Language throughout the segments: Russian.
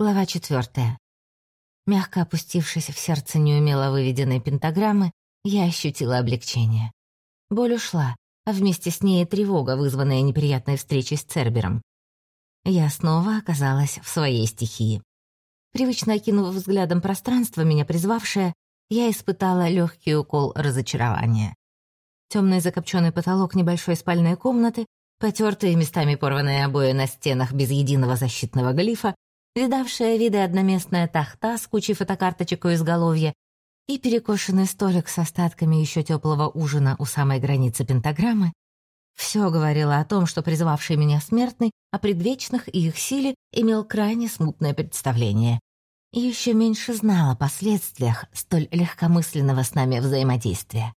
Глава четвертая. Мягко опустившись в сердце неумело выведенной пентаграммы, я ощутила облегчение. Боль ушла, а вместе с ней и тревога, вызванная неприятной встречей с Цербером. Я снова оказалась в своей стихии. Привычно окинув взглядом пространство, меня призвавшее, я испытала легкий укол разочарования. Темный закопченный потолок небольшой спальной комнаты, потертые местами порванные обои на стенах без единого защитного глифа, видавшая виды одноместная тахта с кучей фотокарточек у изголовья и перекошенный столик с остатками еще теплого ужина у самой границы пентаграммы, все говорило о том, что призывавший меня смертный о предвечных и их силе имел крайне смутное представление. И еще меньше знал о последствиях столь легкомысленного с нами взаимодействия.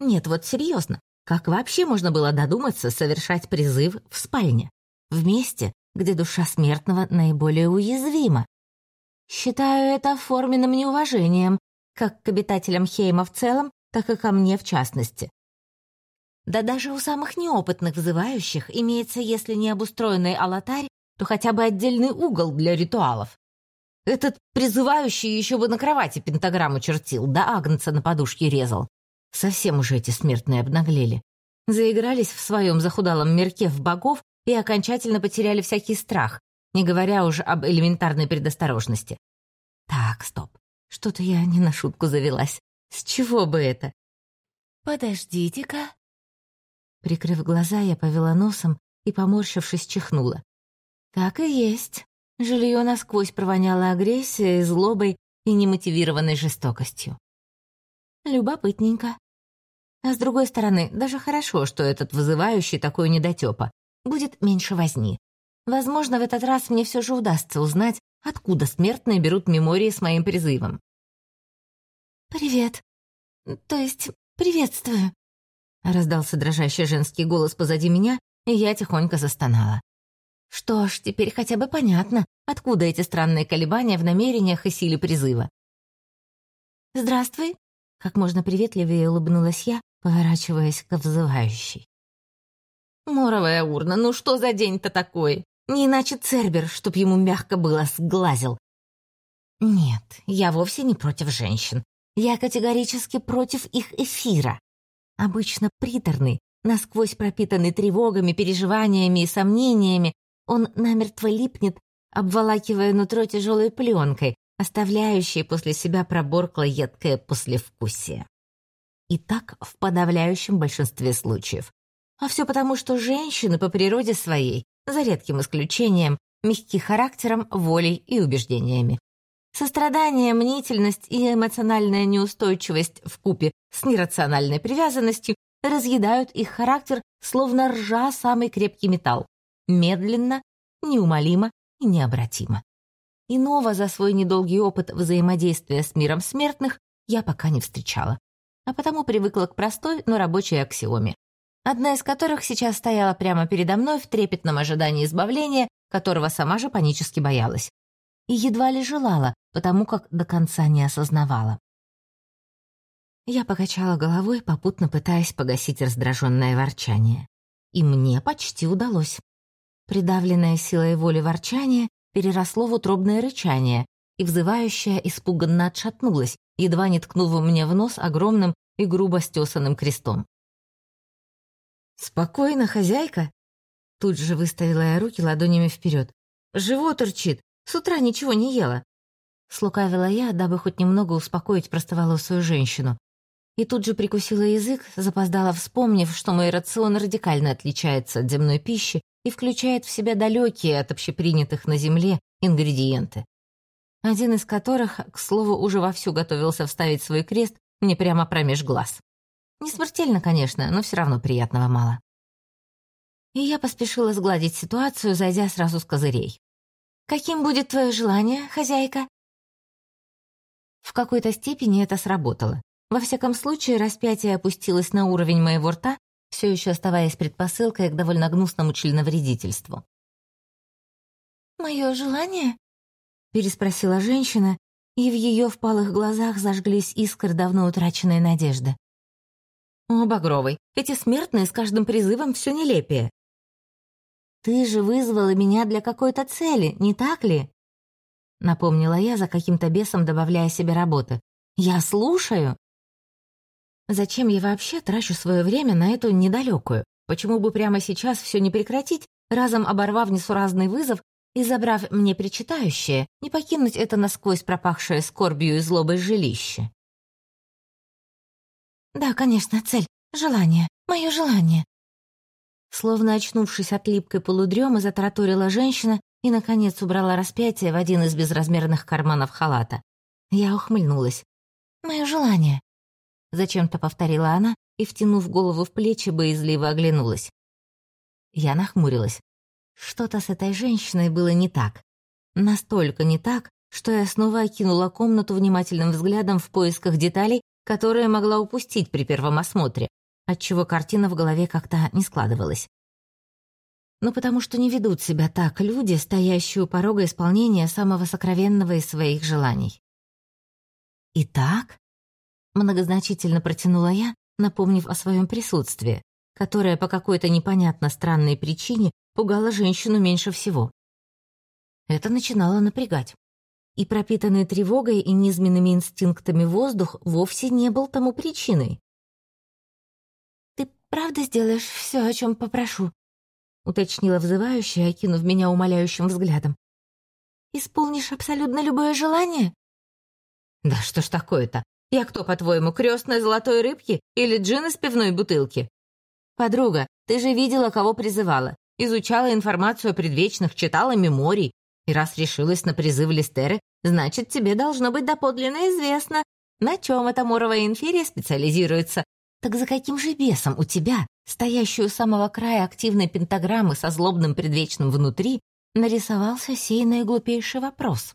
Нет, вот серьезно, как вообще можно было додуматься совершать призыв в спальне? В месте, где душа смертного наиболее уязвима. Считаю это форменным неуважением, как к обитателям Хейма в целом, так и ко мне в частности. Да даже у самых неопытных вызывающих имеется, если не обустроенный алтарь, то хотя бы отдельный угол для ритуалов. Этот призывающий еще бы на кровати пентаграмму чертил, да агнца на подушке резал. Совсем уже эти смертные обнаглели. Заигрались в своем захудалом мирке в богов и окончательно потеряли всякий страх, не говоря уже об элементарной предосторожности. Так, стоп. Что-то я не на шутку завелась. С чего бы это? Подождите-ка. Прикрыв глаза, я повела носом и, поморщившись, чихнула. Так и есть. Жилье насквозь провоняло агрессией, злобой и немотивированной жестокостью. Любопытненько. А с другой стороны, даже хорошо, что этот вызывающий такой недотёпа будет меньше возни. Возможно, в этот раз мне все же удастся узнать, откуда смертные берут мемории с моим призывом. «Привет. То есть, приветствую», — раздался дрожащий женский голос позади меня, и я тихонько застонала. Что ж, теперь хотя бы понятно, откуда эти странные колебания в намерениях и силе призыва. «Здравствуй», — как можно приветливее улыбнулась я, поворачиваясь к взывающей. Моровая урна, ну что за день-то такой? Не иначе Цербер, чтоб ему мягко было, сглазил. Нет, я вовсе не против женщин. Я категорически против их эфира. Обычно приторный, насквозь пропитанный тревогами, переживаниями и сомнениями, он намертво липнет, обволакивая нутро тяжелой пленкой, оставляющей после себя проборкло-едкое послевкусие. И так в подавляющем большинстве случаев. А все потому, что женщины по природе своей, за редким исключением, мягки характером, волей и убеждениями. Сострадание, мнительность и эмоциональная неустойчивость в купе с нерациональной привязанностью разъедают их характер, словно ржа самый крепкий металл. Медленно, неумолимо и необратимо. Иного за свой недолгий опыт взаимодействия с миром смертных я пока не встречала, а потому привыкла к простой, но рабочей аксиоме одна из которых сейчас стояла прямо передо мной в трепетном ожидании избавления, которого сама же панически боялась. И едва ли желала, потому как до конца не осознавала. Я покачала головой, попутно пытаясь погасить раздраженное ворчание. И мне почти удалось. Придавленное силой воли ворчание переросло в утробное рычание, и взывающая испуганно отшатнулась, едва не ткнув мне в нос огромным и грубо стесанным крестом. «Спокойно, хозяйка!» Тут же выставила я руки ладонями вперед. «Живот урчит, с утра ничего не ела!» Слукавила я, дабы хоть немного успокоить простоволосую женщину. И тут же прикусила язык, запоздала вспомнив, что мой рацион радикально отличается от земной пищи и включает в себя далекие от общепринятых на земле ингредиенты. Один из которых, к слову, уже вовсю готовился вставить свой крест мне прямо промеж глаз. Не смертельно, конечно, но все равно приятного мало. И я поспешила сгладить ситуацию, зайдя сразу с козырей. «Каким будет твое желание, хозяйка?» В какой-то степени это сработало. Во всяком случае, распятие опустилось на уровень моего рта, все еще оставаясь предпосылкой к довольно гнусному членовредительству. «Мое желание?» — переспросила женщина, и в ее впалых глазах зажглись искры давно утраченной надежды. «О, Багровый, эти смертные с каждым призывом все нелепее». «Ты же вызвала меня для какой-то цели, не так ли?» напомнила я за каким-то бесом, добавляя себе работы. «Я слушаю!» Зачем я вообще трачу свое время на эту недалекую? Почему бы прямо сейчас все не прекратить, разом оборвав несуразный вызов и забрав мне причитающее, не покинуть это насквозь пропахшее скорбью и злобой жилище? «Да, конечно, цель. Желание. Мое желание». Словно очнувшись от липкой полудремы, затараторила женщина и, наконец, убрала распятие в один из безразмерных карманов халата. Я ухмыльнулась. «Мое желание». Зачем-то повторила она и, втянув голову в плечи, боязливо оглянулась. Я нахмурилась. Что-то с этой женщиной было не так. Настолько не так, что я снова окинула комнату внимательным взглядом в поисках деталей, которые могла упустить при первом осмотре, отчего картина в голове как-то не складывалась. Ну, потому что не ведут себя так люди, стоящие у порога исполнения самого сокровенного из своих желаний. «Итак?» — многозначительно протянула я, напомнив о своем присутствии, которое по какой-то непонятно странной причине пугало женщину меньше всего. Это начинало напрягать и пропитанный тревогой и низменными инстинктами воздух вовсе не был тому причиной. «Ты правда сделаешь все, о чем попрошу?» — уточнила взывающая, окинув меня умоляющим взглядом. «Исполнишь абсолютно любое желание?» «Да что ж такое-то? Я кто, по-твоему, крестная золотой рыбки или джин из пивной бутылки?» «Подруга, ты же видела, кого призывала. Изучала информацию о предвечных, читала меморий. И раз решилась на призыв Листеры, значит, тебе должно быть доподлинно известно, на чем эта моровая инферия специализируется. Так за каким же бесом у тебя, стоящую у самого края активной пентаграммы со злобным предвечным внутри, нарисовался сей наиглупейший вопрос?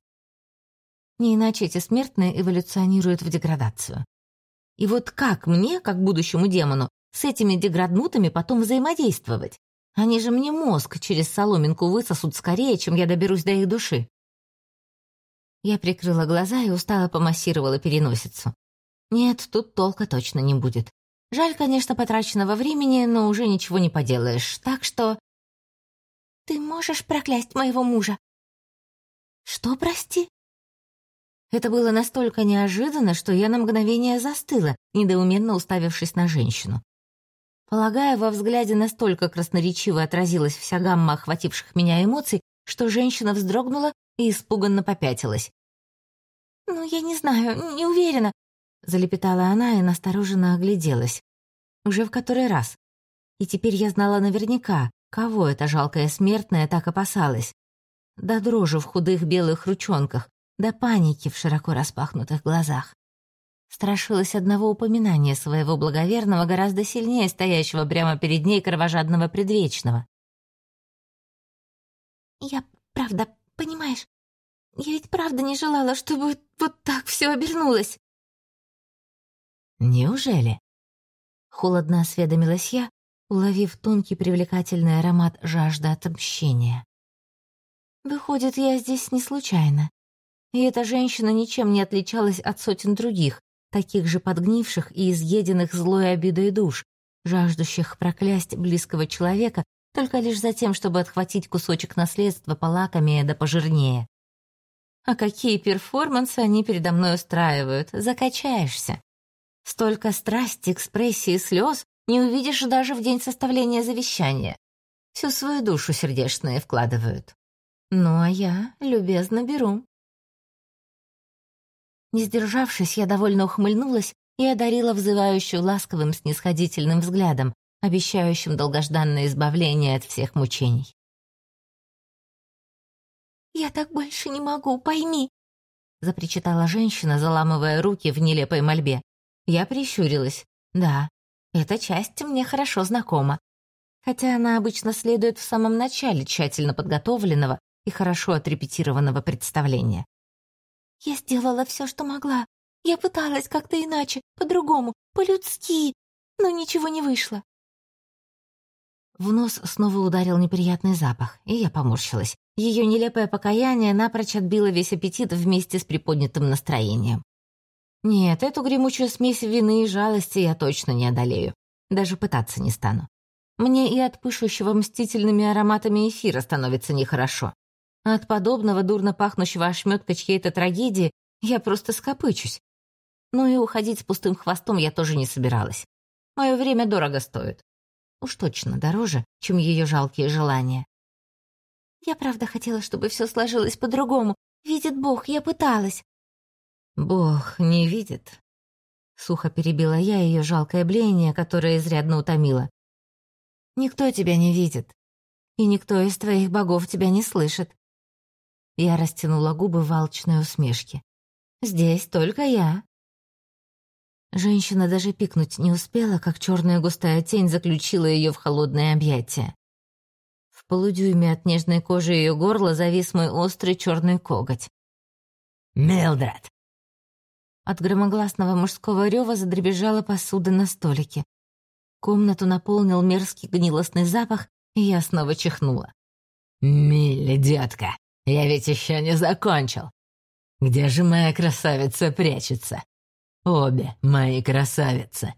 Не иначе эти смертные эволюционируют в деградацию. И вот как мне, как будущему демону, с этими деграднутыми потом взаимодействовать? Они же мне мозг через соломинку высосут скорее, чем я доберусь до их души. Я прикрыла глаза и устало помассировала переносицу. Нет, тут толка точно не будет. Жаль, конечно, потраченного времени, но уже ничего не поделаешь, так что... Ты можешь проклясть моего мужа? Что, прости? Это было настолько неожиданно, что я на мгновение застыла, недоуменно уставившись на женщину. Полагаю, во взгляде настолько красноречиво отразилась вся гамма охвативших меня эмоций, что женщина вздрогнула и испуганно попятилась. «Ну, я не знаю, не уверена», — залепетала она и настороженно огляделась. Уже в который раз. И теперь я знала наверняка, кого эта жалкая смертная так опасалась. До дрожи в худых белых ручонках, до паники в широко распахнутых глазах страшилась одного упоминания своего благоверного гораздо сильнее стоящего прямо перед ней кровожадного предвечного. «Я правда, понимаешь, я ведь правда не желала, чтобы вот так все обернулось». «Неужели?» Холодно осведомилась я, уловив тонкий привлекательный аромат жажды отмщения. «Выходит, я здесь не случайно. И эта женщина ничем не отличалась от сотен других, таких же подгнивших и изъеденных злой обидой душ, жаждущих проклясть близкого человека только лишь за тем, чтобы отхватить кусочек наследства полакомее да пожирнее. А какие перформансы они передо мной устраивают, закачаешься. Столько страсти, экспрессии, слез не увидишь даже в день составления завещания. Всю свою душу сердечные вкладывают. Ну, а я любезно беру. Не сдержавшись, я довольно ухмыльнулась и одарила взывающую ласковым снисходительным взглядом, обещающим долгожданное избавление от всех мучений. «Я так больше не могу, пойми!» запричитала женщина, заламывая руки в нелепой мольбе. Я прищурилась. Да, эта часть мне хорошо знакома. Хотя она обычно следует в самом начале тщательно подготовленного и хорошо отрепетированного представления. Я сделала все, что могла. Я пыталась как-то иначе, по-другому, по-людски, но ничего не вышло. В нос снова ударил неприятный запах, и я поморщилась. Ее нелепое покаяние напрочь отбило весь аппетит вместе с приподнятым настроением. Нет, эту гремучую смесь вины и жалости я точно не одолею. Даже пытаться не стану. Мне и от пышущего мстительными ароматами эфира становится нехорошо. От подобного дурно пахнущего ошметка чьей-то трагедии я просто скопычусь. Ну и уходить с пустым хвостом я тоже не собиралась. Мое время дорого стоит. Уж точно дороже, чем ее жалкие желания. Я правда хотела, чтобы все сложилось по-другому. Видит Бог, я пыталась. Бог не видит. Сухо перебила я ее жалкое блеяние, которое изрядно утомило. Никто тебя не видит. И никто из твоих богов тебя не слышит. Я растянула губы в алчной усмешке. Здесь только я. Женщина даже пикнуть не успела, как черная густая тень заключила ее в холодное объятие. В полудюйме от нежной кожи ее горла завис мой острый черный коготь. «Милдред!» От громогласного мужского рева задребезжала посуда на столике. Комнату наполнил мерзкий гнилостный запах, и я снова чихнула. «Милли, детка, я ведь еще не закончил. Где же моя красавица прячется? Обе мои красавицы!»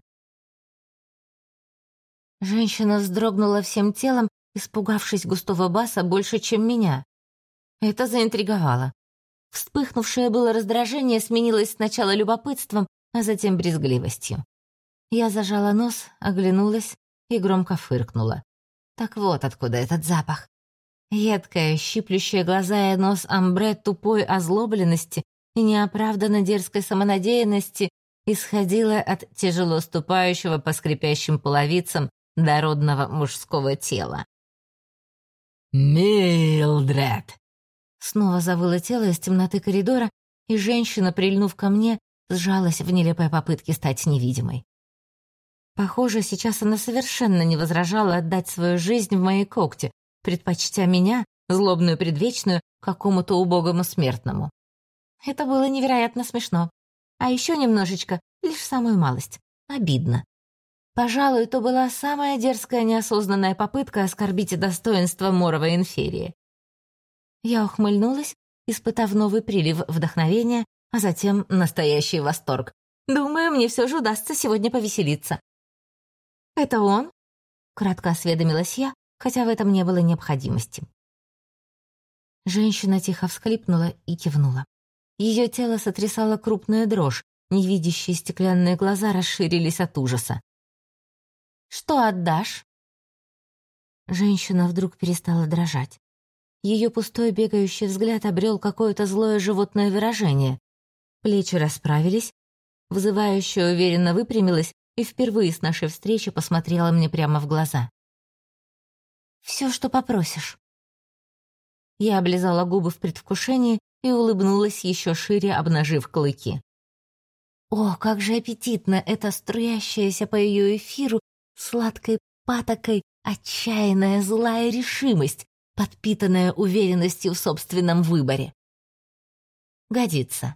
Женщина вздрогнула всем телом, испугавшись густого баса больше, чем меня. Это заинтриговало. Вспыхнувшее было раздражение сменилось сначала любопытством, а затем брезгливостью. Я зажала нос, оглянулась и громко фыркнула. Так вот откуда этот запах. Едкая, щиплющая глаза и нос амбре тупой озлобленности и неоправданно дерзкой самонадеянности исходила от тяжело ступающего по скрипящим половицам дородного мужского тела. «Милдред!» Снова завыло тело из темноты коридора, и женщина, прильнув ко мне, сжалась в нелепой попытке стать невидимой. Похоже, сейчас она совершенно не возражала отдать свою жизнь в мои когти, предпочтя меня, злобную предвечную, какому-то убогому смертному. Это было невероятно смешно. А еще немножечко, лишь самую малость, обидно. Пожалуй, то была самая дерзкая неосознанная попытка оскорбить достоинство Моровой инферии. Я ухмыльнулась, испытав новый прилив вдохновения, а затем настоящий восторг. Думаю, мне все же удастся сегодня повеселиться. «Это он?» — кратко осведомилась я, хотя в этом не было необходимости. Женщина тихо всхлипнула и кивнула. Ее тело сотрясало крупная дрожь, невидящие стеклянные глаза расширились от ужаса. «Что отдашь?» Женщина вдруг перестала дрожать. Ее пустой бегающий взгляд обрел какое-то злое животное выражение. Плечи расправились, вызывающая уверенно выпрямилась и впервые с нашей встречи посмотрела мне прямо в глаза. «Все, что попросишь». Я облизала губы в предвкушении и улыбнулась еще шире, обнажив клыки. О, как же аппетитно эта струящаяся по ее эфиру сладкой патокой отчаянная злая решимость, подпитанная уверенностью в собственном выборе. Годится.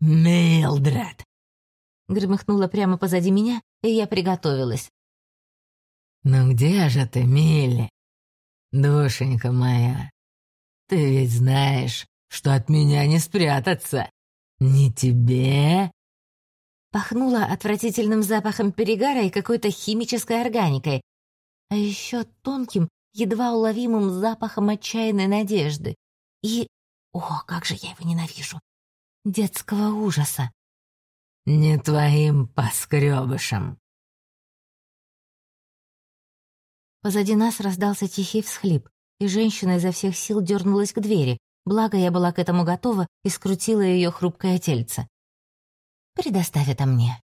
«Милдред!» Громыхнула прямо позади меня, и я приготовилась. «Ну где же ты, Милли? Душенька моя, ты ведь знаешь, что от меня не спрятаться. Не тебе?» Пахнуло отвратительным запахом перегара и какой-то химической органикой, а еще тонким, едва уловимым запахом отчаянной надежды и, о, как же я его ненавижу, детского ужаса. «Не твоим поскребышем!» Позади нас раздался тихий всхлип, и женщина изо всех сил дернулась к двери, благо я была к этому готова и скрутила ее хрупкое тельце. «Предоставь это мне».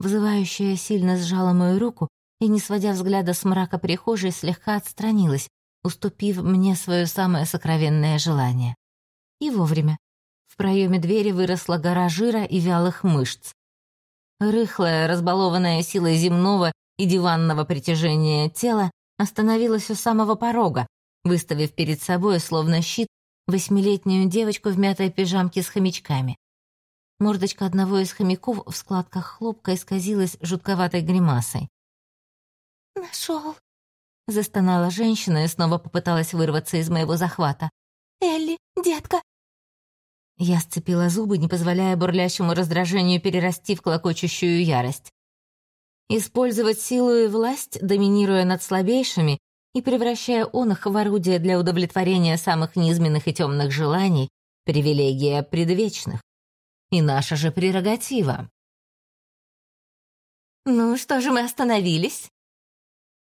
Вызывающая сильно сжала мою руку и, не сводя взгляда с мрака прихожей, слегка отстранилась, уступив мне свое самое сокровенное желание. И вовремя. В проеме двери выросла гора жира и вялых мышц. Рыхлая, разбалованная силой земного и диванного притяжения тела остановилась у самого порога, выставив перед собой, словно щит, восьмилетнюю девочку в мятой пижамке с хомячками. Мордочка одного из хомяков в складках хлопка исказилась жутковатой гримасой. «Нашел!» — застонала женщина и снова попыталась вырваться из моего захвата. «Элли, детка!» Я сцепила зубы, не позволяя бурлящему раздражению перерасти в клокочущую ярость. Использовать силу и власть, доминируя над слабейшими, и превращая он их в орудие для удовлетворения самых низменных и темных желаний, привилегия предвечных. И наша же прерогатива. «Ну, что же мы остановились?»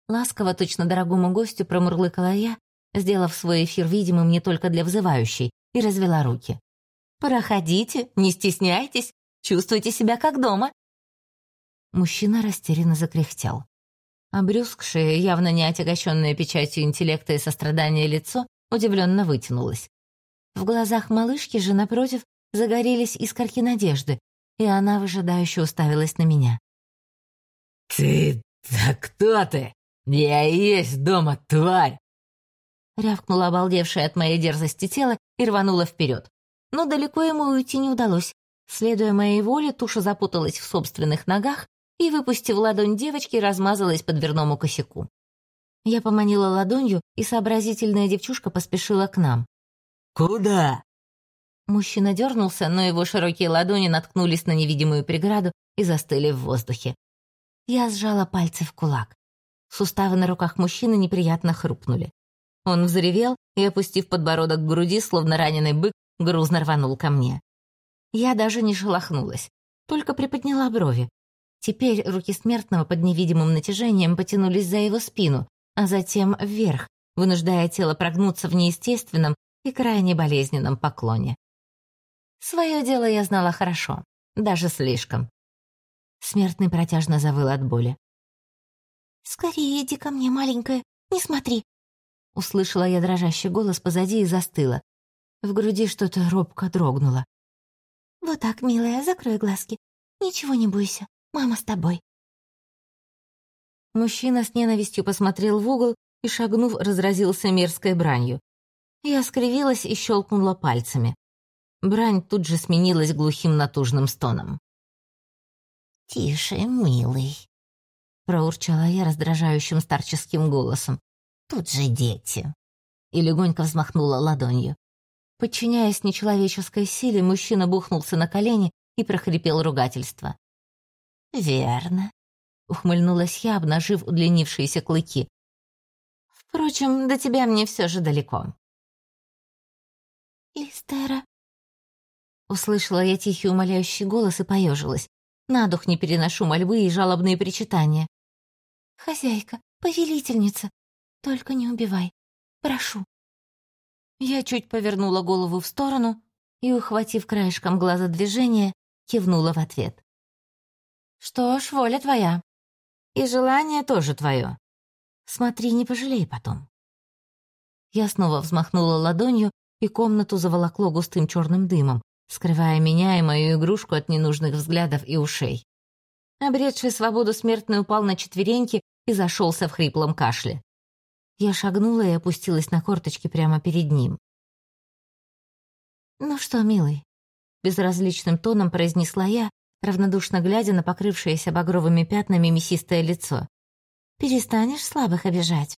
Ласково, точно дорогому гостю промурлыкала я, сделав свой эфир видимым не только для взывающей, и развела руки. «Проходите, не стесняйтесь, чувствуйте себя как дома». Мужчина растерянно закряхтел. Обрюзгшее, явно не отягощенное печатью интеллекта и сострадания лицо удивленно вытянулось. В глазах малышки же, напротив, загорелись искорки надежды, и она выжидающе уставилась на меня. «Ты... да кто ты? Я и есть дома, тварь!» Рявкнула обалдевшая от моей дерзости тело и рванула вперед. Но далеко ему уйти не удалось. Следуя моей воле, туша запуталась в собственных ногах и, выпустив ладонь девочки, размазалась по дверному косяку. Я поманила ладонью, и сообразительная девчушка поспешила к нам. «Куда?» Мужчина дернулся, но его широкие ладони наткнулись на невидимую преграду и застыли в воздухе. Я сжала пальцы в кулак. Суставы на руках мужчины неприятно хрупнули. Он взревел и, опустив подбородок к груди, словно раненый бык, грузно рванул ко мне. Я даже не шелохнулась, только приподняла брови. Теперь руки смертного под невидимым натяжением потянулись за его спину, а затем вверх, вынуждая тело прогнуться в неестественном и крайне болезненном поклоне. Свое дело я знала хорошо, даже слишком. Смертный протяжно завыл от боли. «Скорее иди ко мне, маленькая, не смотри!» Услышала я дрожащий голос позади и застыла. В груди что-то робко дрогнуло. «Вот так, милая, закрой глазки. Ничего не бойся. Мама с тобой». Мужчина с ненавистью посмотрел в угол и, шагнув, разразился мерзкой бранью. Я скривилась и щелкнула пальцами. Брань тут же сменилась глухим натужным стоном. «Тише, милый», — проурчала я раздражающим старческим голосом. «Тут же дети». И легонько взмахнула ладонью. Подчиняясь нечеловеческой силе, мужчина бухнулся на колени и прохрипел ругательство. «Верно», — ухмыльнулась я, обнажив удлинившиеся клыки. «Впрочем, до тебя мне все же далеко». «Листера», — услышала я тихий умоляющий голос и поежилась. На дух не переношу мольбы и жалобные причитания. «Хозяйка, повелительница, только не убивай, прошу». Я чуть повернула голову в сторону и, ухватив краешком глаза движение, кивнула в ответ. Что ж, воля твоя. И желание тоже твое. Смотри, не пожалей потом. Я снова взмахнула ладонью, и комнату заволокло густым черным дымом, скрывая меня и мою игрушку от ненужных взглядов и ушей. Обретший свободу смертный упал на четвереньки и зашелся в хриплом кашле. Я шагнула и опустилась на корточки прямо перед ним. «Ну что, милый?» — безразличным тоном произнесла я, равнодушно глядя на покрывшееся багровыми пятнами мясистое лицо. «Перестанешь слабых обижать?»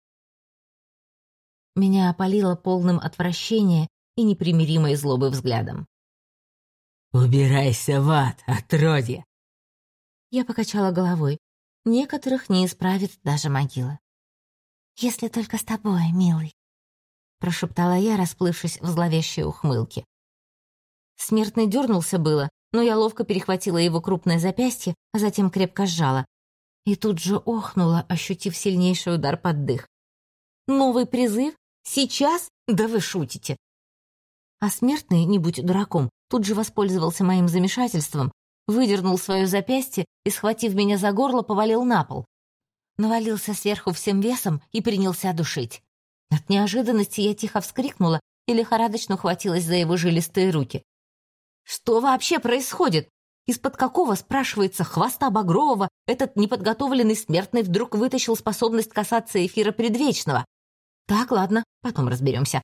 Меня опалило полным отвращения и непримиримой злобы взглядом. «Убирайся в ад, отродье!» Я покачала головой. Некоторых не исправит даже могила. «Если только с тобой, милый», — прошептала я, расплывшись в зловещей ухмылке. Смертный дернулся было, но я ловко перехватила его крупное запястье, а затем крепко сжала. И тут же охнула, ощутив сильнейший удар под дых. «Новый призыв? Сейчас? Да вы шутите!» А смертный, не будь дураком, тут же воспользовался моим замешательством, выдернул свое запястье и, схватив меня за горло, повалил на пол. Навалился сверху всем весом и принялся душить. От неожиданности я тихо вскрикнула и лихорадочно ухватилась за его жилистые руки. Что вообще происходит? Из-под какого, спрашивается, хвоста Багрового этот неподготовленный смертный вдруг вытащил способность касаться эфира предвечного? Так, ладно, потом разберемся.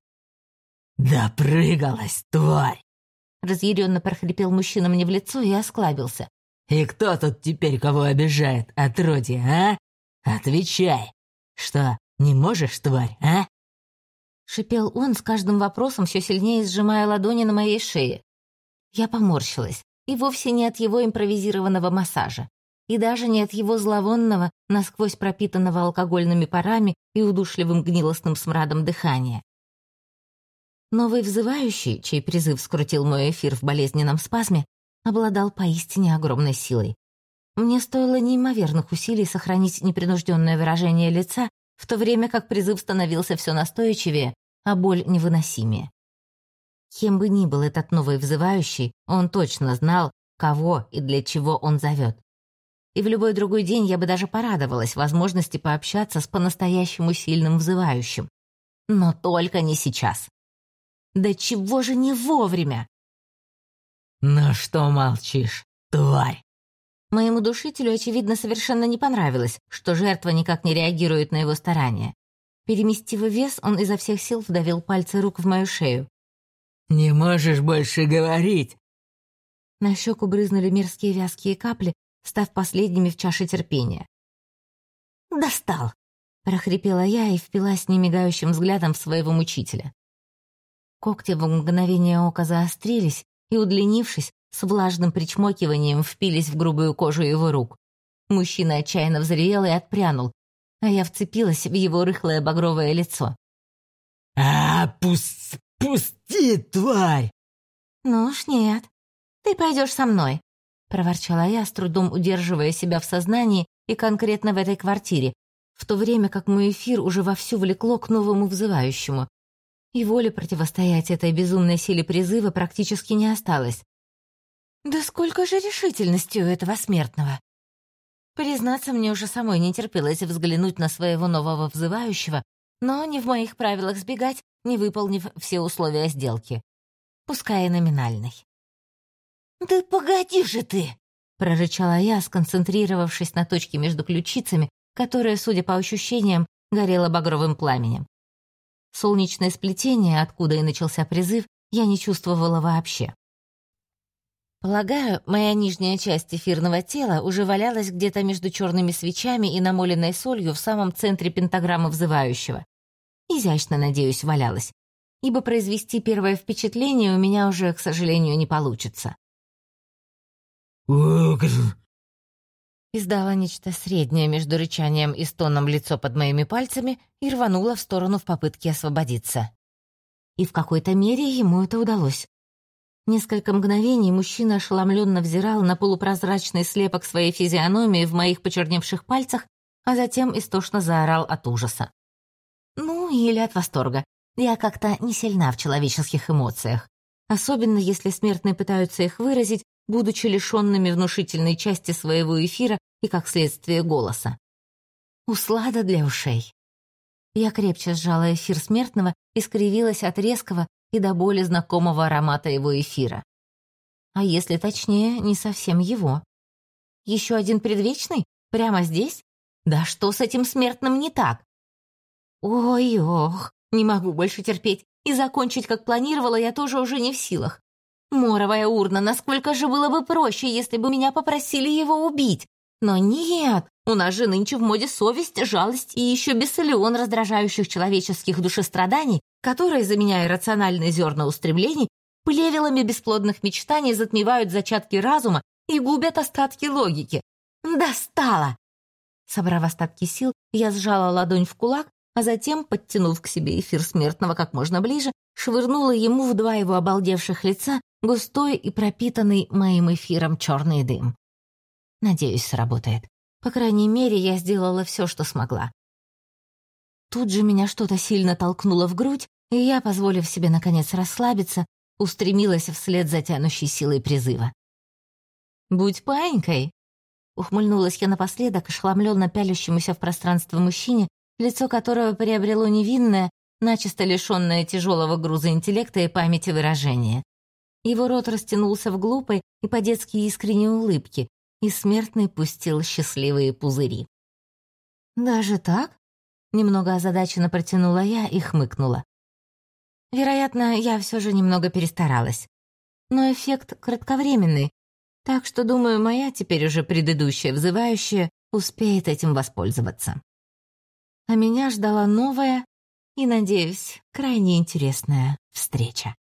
«Да прыгалась, тварь!» Разъяренно прохрипел мужчина мне в лицо и осклабился. «И кто тут теперь кого обижает, отродье, а? Отвечай! Что, не можешь, тварь, а?» Шипел он с каждым вопросом, все сильнее сжимая ладони на моей шее. Я поморщилась, и вовсе не от его импровизированного массажа. и даже не от его зловонного, насквозь пропитанного алкогольными парами и удушливым гнилостным смрадом дыхания. Новый взывающий, чей призыв скрутил мой эфир в болезненном спазме, обладал поистине огромной силой. Мне стоило неимоверных усилий сохранить непринужденное выражение лица, в то время как призыв становился все настойчивее, а боль невыносимее. Кем бы ни был этот новый взывающий, он точно знал, кого и для чего он зовет. И в любой другой день я бы даже порадовалась возможности пообщаться с по-настоящему сильным взывающим. Но только не сейчас. Да чего же не вовремя? «Ну что молчишь, тварь?» Моему душителю, очевидно, совершенно не понравилось, что жертва никак не реагирует на его старания. Переместив вес, он изо всех сил вдавил пальцы рук в мою шею. «Не можешь больше говорить!» На щеку брызнули мерзкие вязкие капли, став последними в чаше терпения. «Достал!» — прохрипела я и впилась немигающим взглядом в своего мучителя. Когти в мгновение ока заострились и, удлинившись, с влажным причмокиванием впились в грубую кожу его рук. Мужчина отчаянно взревел и отпрянул, а я вцепилась в его рыхлое багровое лицо. «А, пусть, пусти, тварь!» «Ну уж нет, ты пойдешь со мной», — проворчала я, с трудом удерживая себя в сознании и конкретно в этой квартире, в то время как мой эфир уже вовсю влекло к новому взывающему. И воли противостоять этой безумной силе призыва практически не осталось. Да сколько же решительности у этого смертного! Признаться, мне уже самой не терпелось взглянуть на своего нового взывающего, но не в моих правилах сбегать, не выполнив все условия сделки. Пускай и номинальной. «Да погоди же ты!» — прорычала я, сконцентрировавшись на точке между ключицами, которая, судя по ощущениям, горела багровым пламенем. Солнечное сплетение, откуда и начался призыв, я не чувствовала вообще. Полагаю, моя нижняя часть эфирного тела уже валялась где-то между черными свечами и намоленной солью в самом центре пентаграммы взывающего. Изящно, надеюсь, валялась, ибо произвести первое впечатление у меня уже, к сожалению, не получится. Издала нечто среднее между рычанием и стоном лицо под моими пальцами и рванула в сторону в попытке освободиться. И в какой-то мере ему это удалось. Несколько мгновений мужчина ошеломленно взирал на полупрозрачный слепок своей физиономии в моих почерневших пальцах, а затем истошно заорал от ужаса. Ну, или от восторга. Я как-то не сильна в человеческих эмоциях. Особенно если смертные пытаются их выразить, будучи лишенными внушительной части своего эфира и, как следствие, голоса. Услада для ушей. Я крепче сжала эфир смертного и скривилась от резкого, и до боли знакомого аромата его эфира. А если точнее, не совсем его. Еще один предвечный? Прямо здесь? Да что с этим смертным не так? Ой-ох, не могу больше терпеть, и закончить, как планировала, я тоже уже не в силах. Моровая урна, насколько же было бы проще, если бы меня попросили его убить. Но нет, у нас же нынче в моде совесть, жалость и еще бессиллион раздражающих человеческих душестраданий, которые, заменяя рациональные зерна устремлений, плевелами бесплодных мечтаний затмевают зачатки разума и губят остатки логики. Достало! Собрав остатки сил, я сжала ладонь в кулак, а затем, подтянув к себе эфир смертного как можно ближе, швырнула ему в два его обалдевших лица густой и пропитанный моим эфиром черный дым. Надеюсь, сработает. По крайней мере, я сделала все, что смогла. Тут же меня что-то сильно толкнуло в грудь, и я, позволив себе наконец расслабиться, устремилась вслед за тянущей силой призыва. «Будь паинькой!» Ухмыльнулась я напоследок, ошеломленно пялящемуся в пространство мужчине, лицо которого приобрело невинное, начисто лишенное тяжелого груза интеллекта и памяти выражения. Его рот растянулся в глупой и по-детски искренней улыбке, и смертный пустил счастливые пузыри. «Даже так?» — немного озадаченно протянула я и хмыкнула. Вероятно, я все же немного перестаралась. Но эффект кратковременный, так что, думаю, моя теперь уже предыдущая взывающая успеет этим воспользоваться. А меня ждала новая и, надеюсь, крайне интересная встреча.